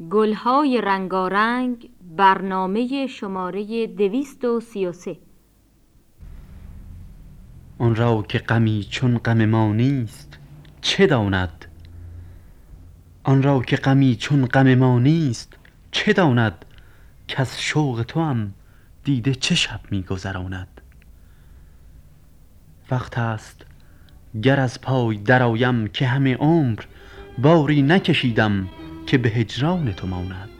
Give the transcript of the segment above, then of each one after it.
گلهای رنگارنگ برنامه شماره دویست و سی و سه. آن را که غمی چون غم ما نیست چه داند؟ آن را که غمی چون غم ما نیست چه داند؟ کز شوق توام دیده چه شب می گذراند؟ وقت است گر از پای درآیم که همه عمر باری نکشیدم که به هجران تو ماند.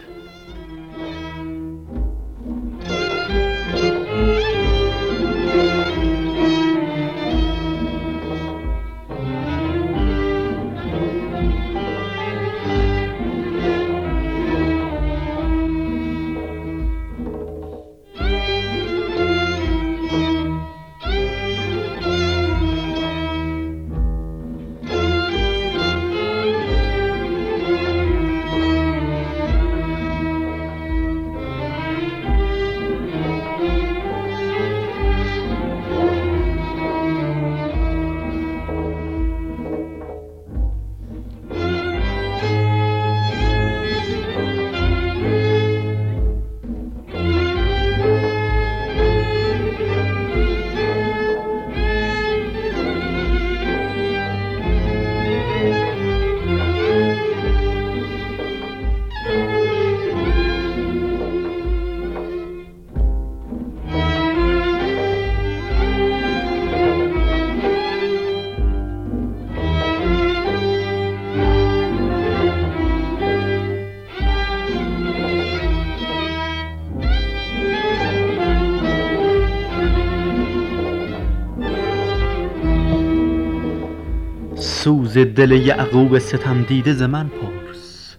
سوز دل یعقوب ستم دیده ز من پرس.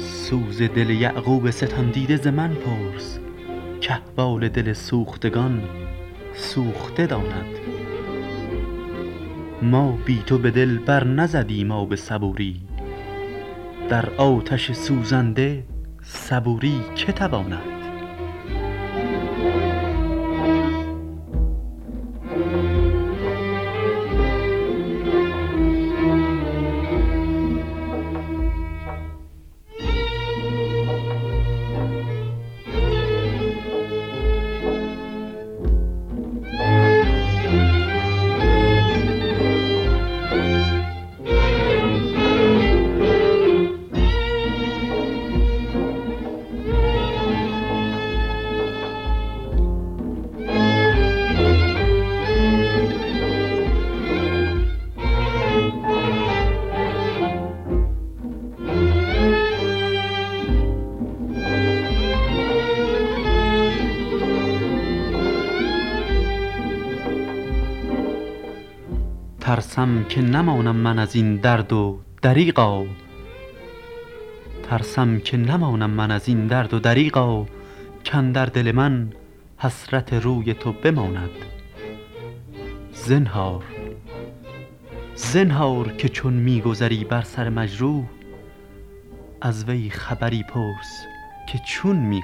سوز دل یعقوب ستم دیده ز من پرس. کاحوال دل سوختگان سوخته داند. ما بی تو به دل بر نزدیم آب صبوری. در آتش سوزنده صبوری که تواند؟ ترسم که نمانم من از این درد و دریغا. ترسم که نمانم من از این درد و دریغا. کاندر دل من حسرت روی تو بماند. زنهار زنهار که چون می گذری بر سر مجروح از وی خبری پرس که چون می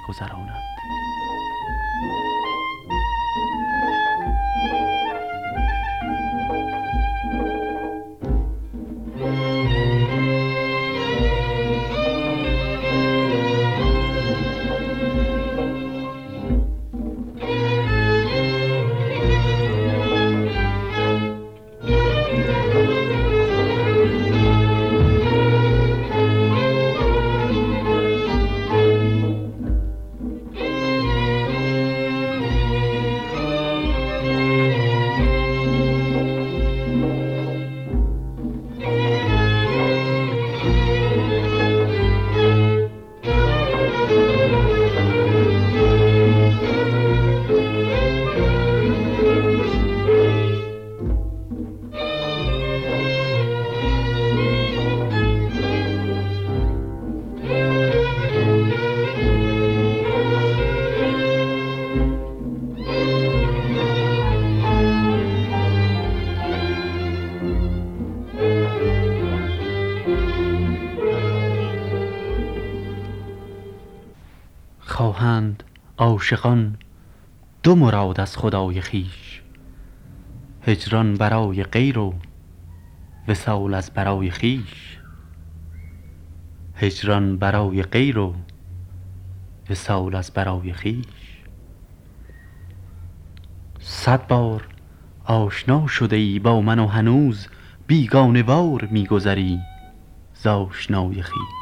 عاشقان دو مراد از خدای خویش. هجران برای غیر و وصال از برای خویش. هجران برای غیر و وصال از برای خویش. صد بار آشنا شده ای با من و هنوز بیگانه وار می گذری ز آشنای خویش.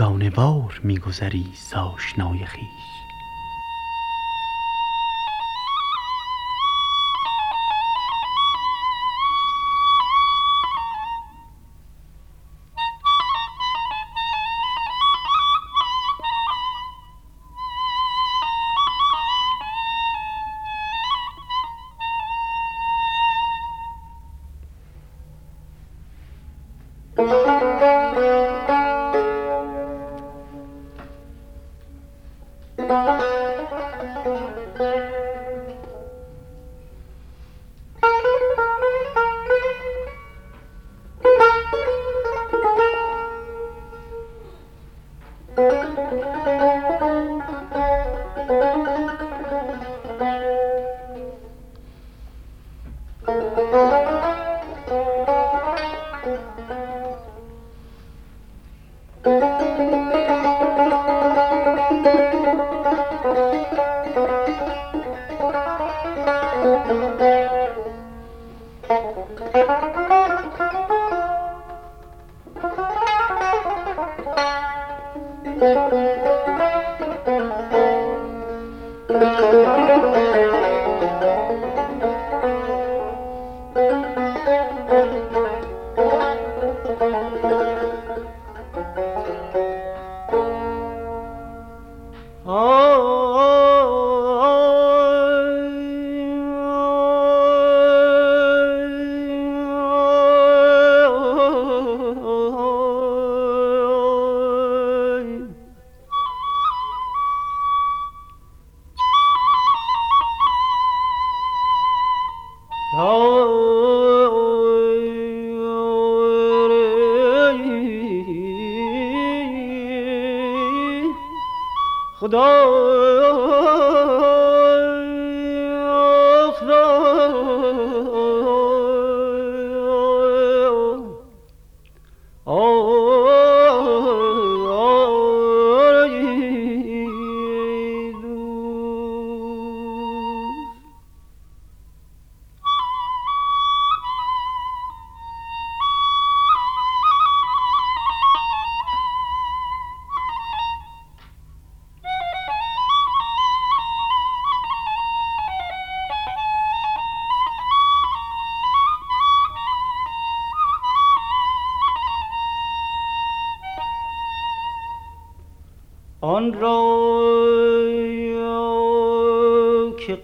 بیگانه وار می گذری ز آشنای خویش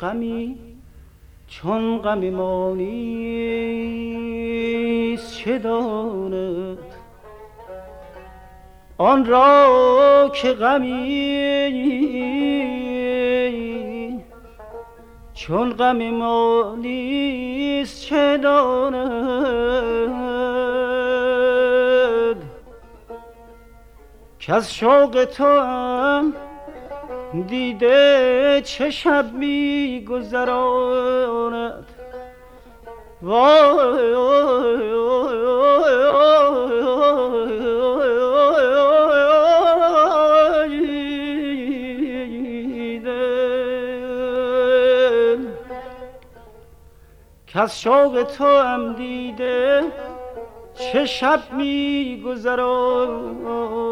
غمی چون غم ما نیست چه داند؟ آن را که غمی. چون غم ما نیست چه داند؟ که از شوق تو دیده چه شب می گذراند؟ وای کس شوق تو هم دیده چه شب می گذراند؟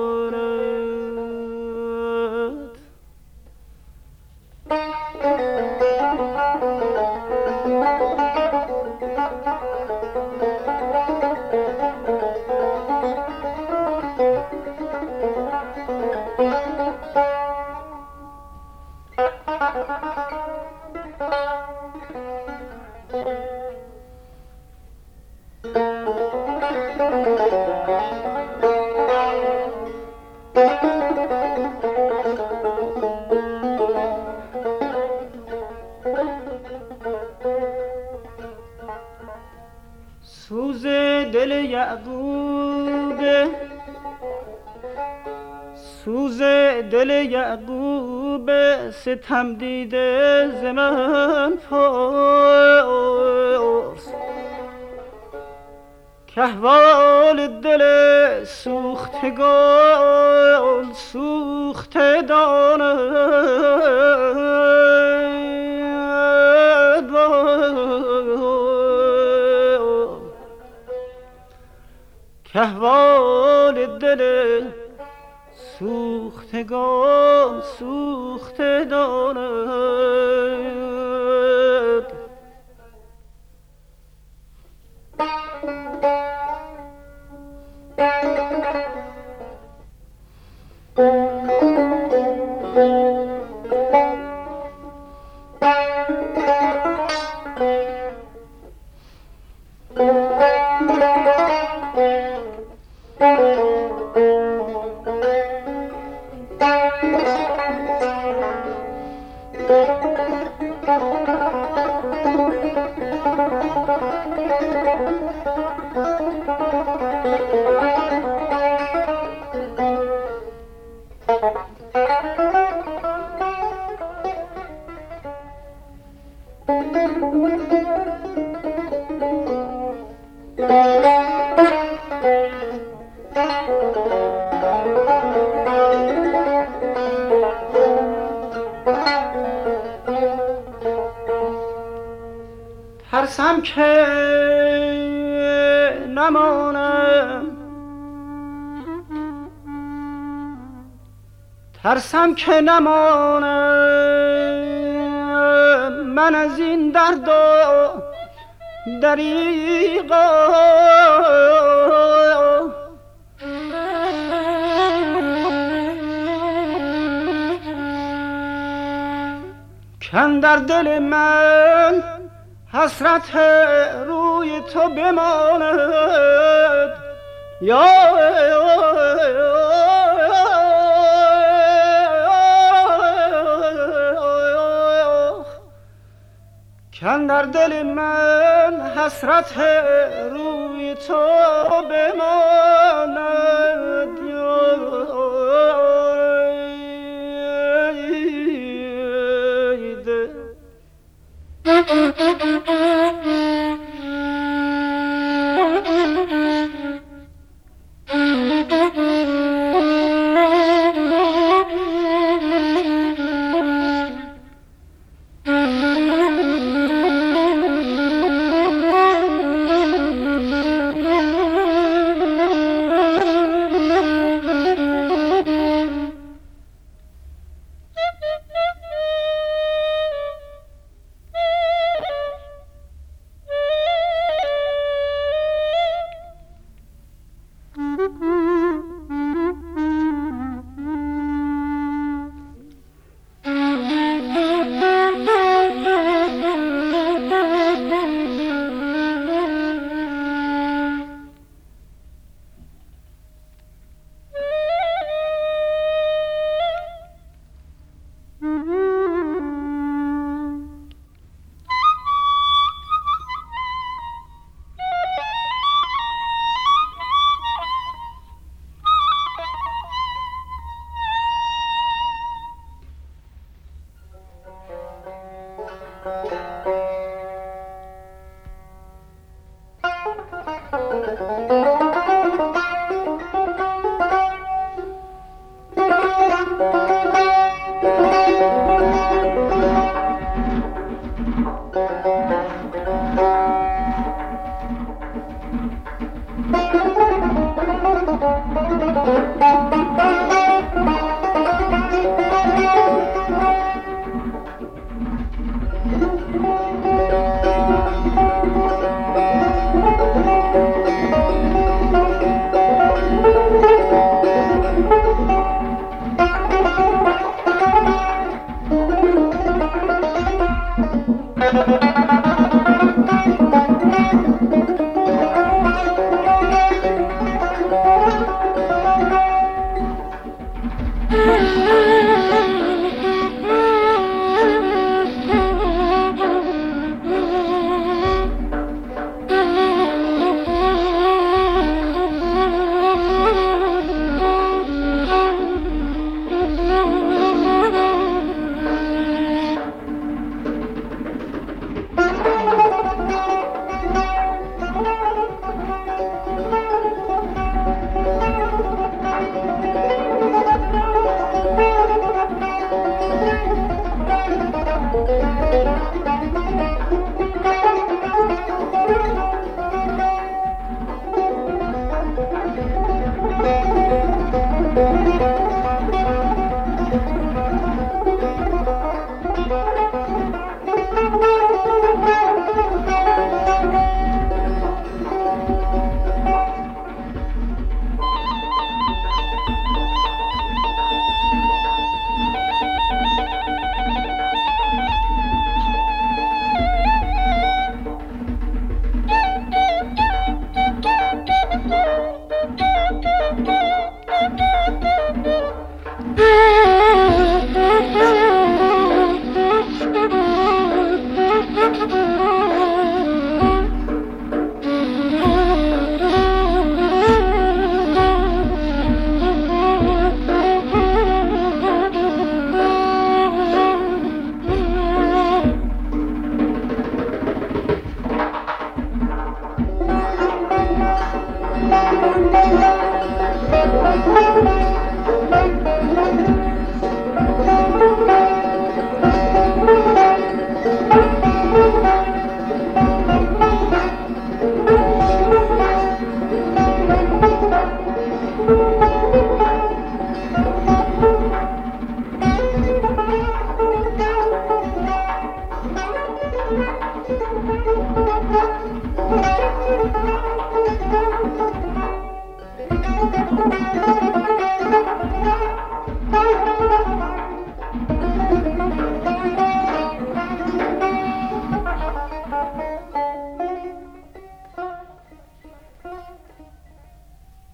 سوز دل یعقوب. سوز دل یعقوب ستم دیده ز من پرس. که دل سوختگان سوخته داند که دل سوختگان سوخته داند ترسم نمانم ترسم که نمانم. من از این درد و دریقا کن در دل من حسرت روی تو بماند. یا کن در دل من حسرت روی تو بماند. Dunque.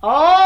Oh!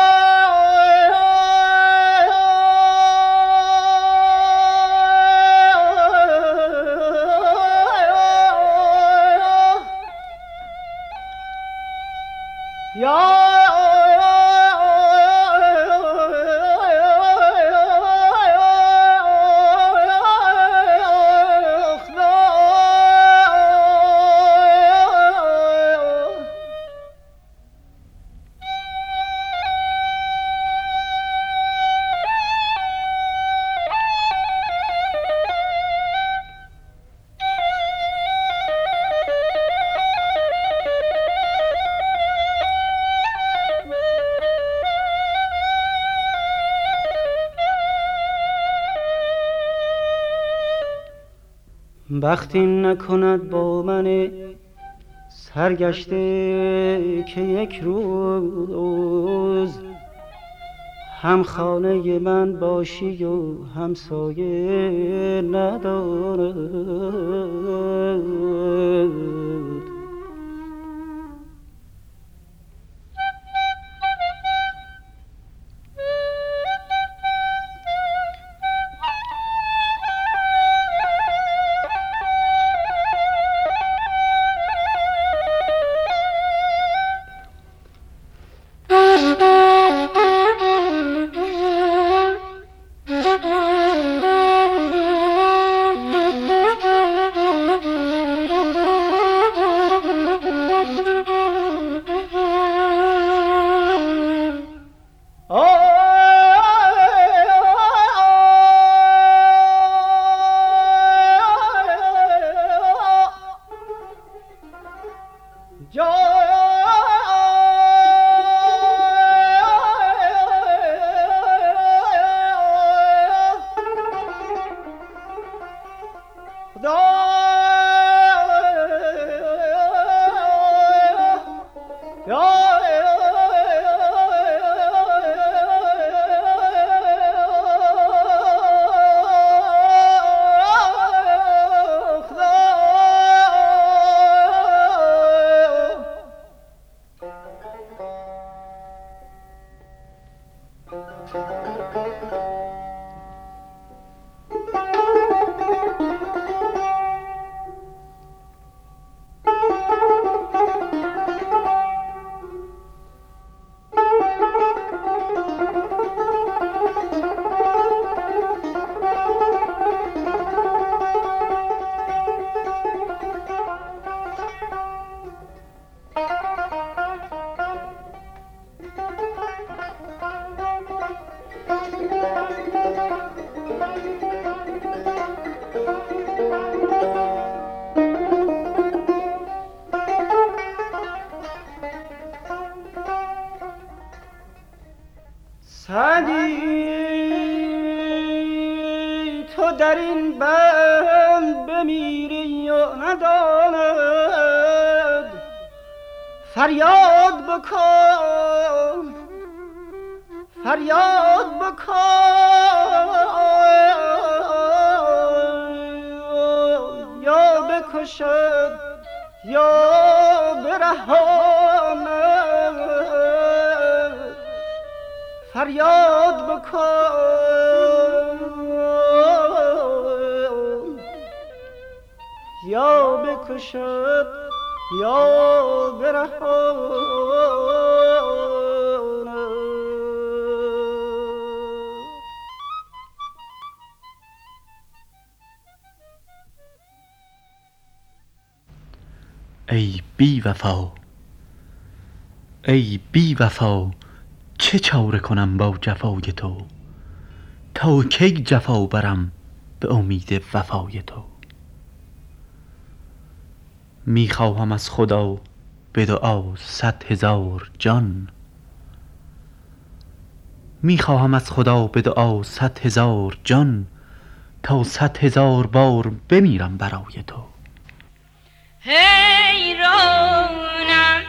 وقتی نکند با من سرگشته که یک روز هم خانه من باشی و همسایه ندارد بکشد یا برهاند فریاد بکن. یا بکشد یا برهاند بی وفا. ای بی وفا چه چاره کنم با جفای تو؟ تا کی جفا برم به امید وفای تو؟ می خواهم از خدا به دعا صد هزار جان. می خواهم از خدا به دعا صد هزار جان. تا صد هزار بار بمیرم برای تو. حیرانم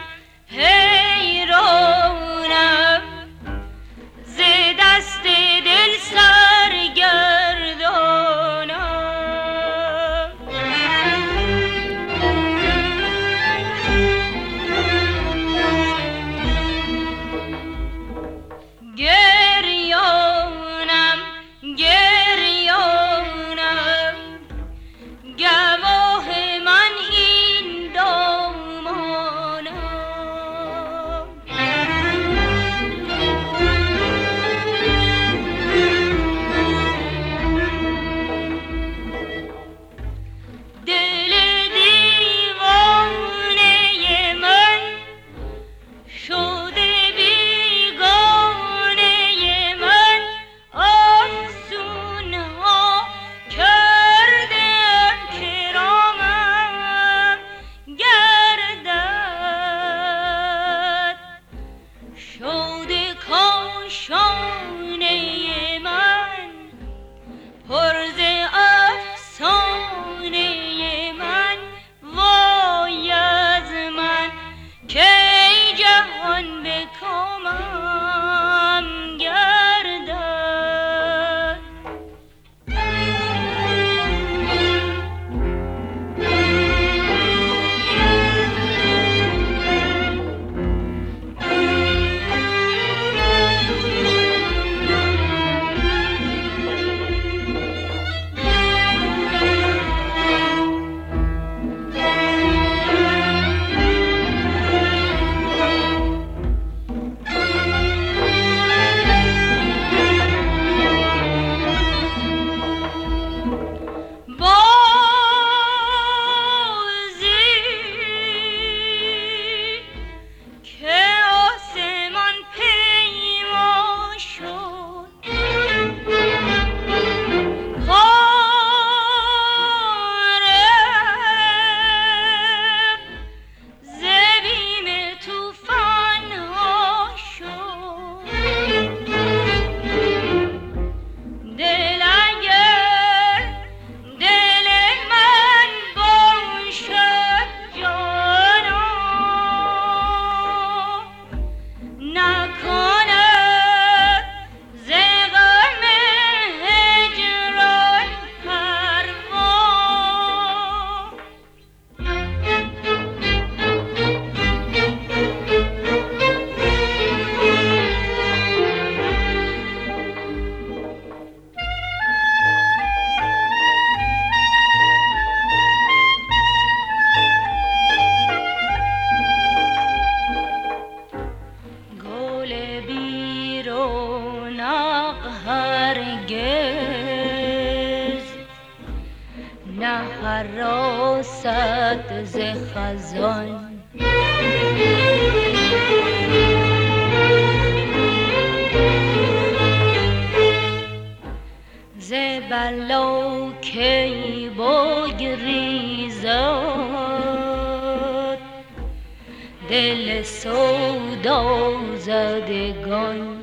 دل سودا زدگان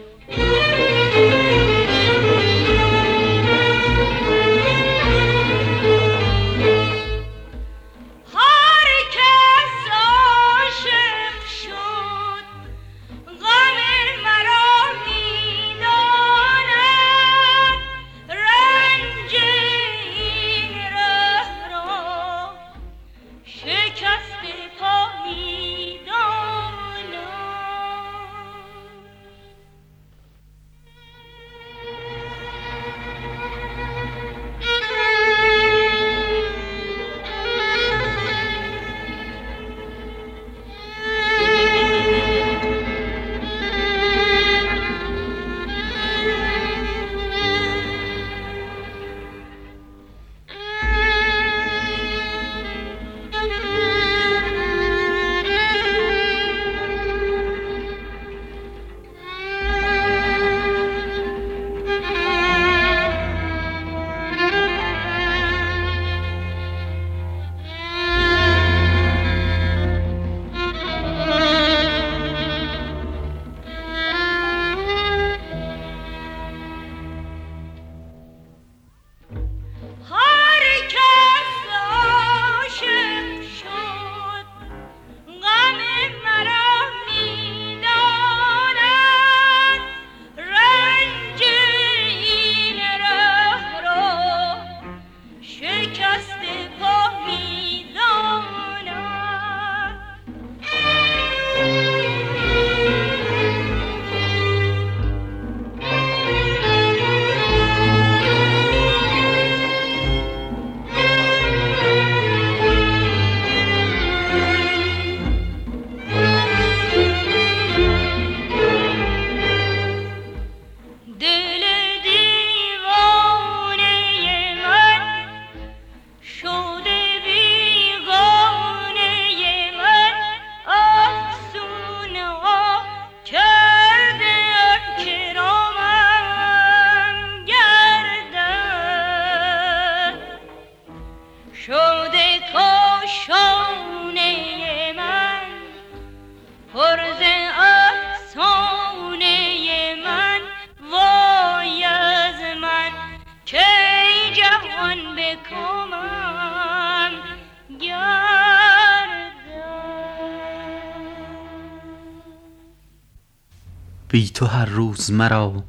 بی تو هر روز مرا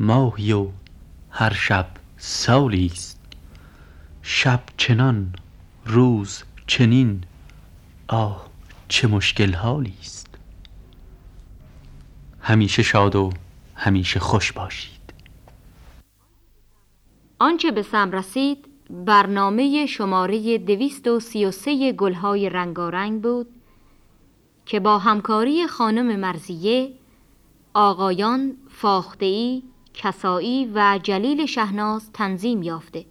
ماهی و هر شب سالی است. شب چنان روز چنین آه چه مشکل حالی است. همیشه شاد و همیشه خوش باشید. آنچه به سم رسید برنامه شماره 233 گلهای رنگارنگ بود که با همکاری خانم مرزیه آقایان فاختهی، کسایی و جلیل شهناز تنظیم یافته.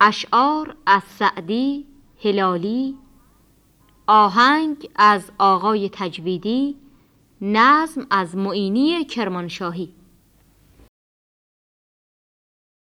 اشعار از سعدی، هلالی آهنگ از آقای تجویدی نظم از معینی کرمانشاهی.